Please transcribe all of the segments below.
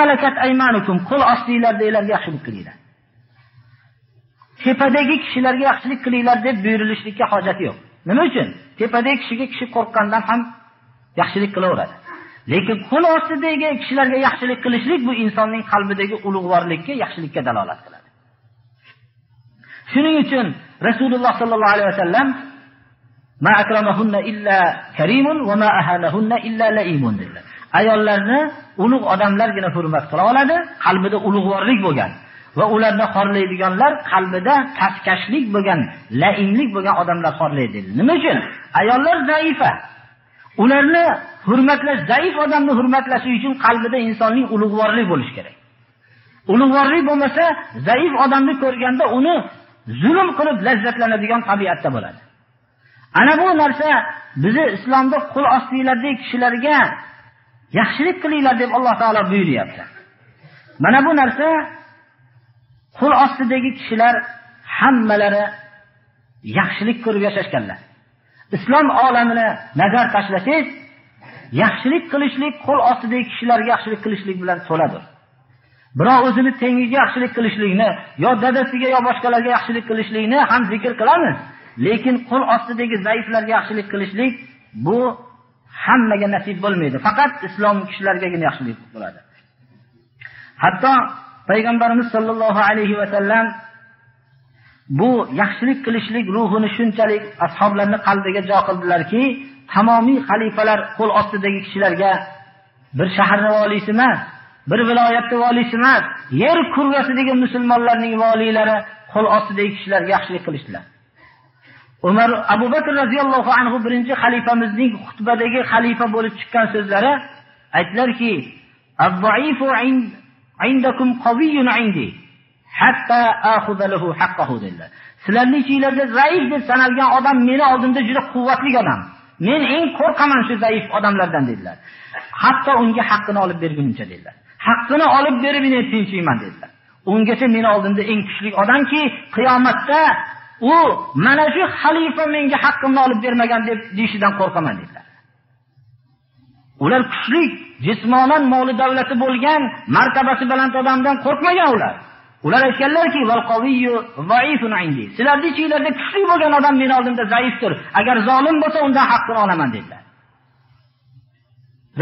malakat aymanukum qo'l ostinglardagilarga yaxshilik qilinglar. Tepadagi kishilarga yaxshilik qilinglar deb buyurilishlikka hojati yo'q. Nima uchun? Tepadagi kishiga kishi qo'rqqandan ham yaxshilik qilaveradi. Lekin qo'l ostidagi kishilarga yaxshilik qilishlik bu insonning qalbidagi ulug'vorlikka yaxshilikka dalolat qiladi. Shuning uchun rasululloh sallallohu alayhi vasallam ma akramahunna illa karimun va ma ahanahunna illa laimun dedilar. Ayollarni ulug' odamlargina hurmat qila oladi qalbida ulug'vorlik bo'lgan va ularni xorlaydiganlar qalbida taskashlik bo'lgan lainlik bo'lgan odamlar xorlaydi nima uchun? Ayollar zaifa. Ularni hurmatlash zaif odamni hurmatlashi uchun qalbida insonning ulug'vorlik bo'lishi kerak. Ulug'vorlik bo'lmasa zaif odamni ko'rganda uni zulm qilib lazzatlanadigan tabiatda bo'ladi. Ana bu narsa bizni islomda qul ostidagi kishilarga yaxshilik qilinglar deb alloh taolo buyuryapti. Mana bu narsa qo'l ostidagi kishilar hammalari yaxshilik ko'rib yashashganlar. Islom olamini nazar tashlasangiz yaxshilik qilishlik qo'l ostidagi kishilarga yaxshilik qilishlik bilan to'ladir. Birov o'zini tengiga yaxshilik qilishlikni yo dadasiga yo boshqalarga yaxshilik qilishlikni ham zikr qilamiz. Lekin qo'l ostidagi zaiflarga yaxshilik qilishlik bu hammaga nasib bo'lmaydi. Faqat islom kishilargagina yaxshilik bo'ladi. Hatto payg'ambarimiz sollallohu alayhi vasallam bu yaxshilik qilishlik ruhini shunchalik ashoblarni qalbiga jo qildilarki tamomiy xalifalar qo'l ostidagi kishilarga bir shaharni voliysi emas bir viloyatni voliysi emas yer kurrasidagi musulmonlarning voliylari qo'l ostidagi kishilarga yaxshilik qilishdilar. Umar abu bakr roziyallohu anhu birinchi xalifamizning xutbadagi xalifa bo'lib chiqqan so'zlari aytdilarki sizlarni ichinglarda zaif deb sanalgan odam meni oldimda juda quvvatli odam. Men eng qo'rqaman shu zaif odamlardan dedilar. Hatto unga haqqini olib bergunimcha dedilar. Haqqini olib berib men tinchiyman dedilar. Ungacha meni oldimda eng kuchli odamki qiyomatda u mana shu xalifa menga haqqimni olib bermagan deb deyishidan qo'rqaman dedilar. Ular kuchli jismonan moli davlati bo'lgan martabasi baland odamdan qo'rqmagan ular. Ular aytganlarki sizlarni ichinglarda kuchli bo'lgan odam meni oldimda zaifdir. Agar zolim bo'lsa undan haqqini olaman dedilar.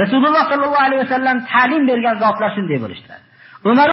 Rasululloh sollallohu alayhi vasallam ta'lim bergan zotlar shunday bo'lishdilar. Umar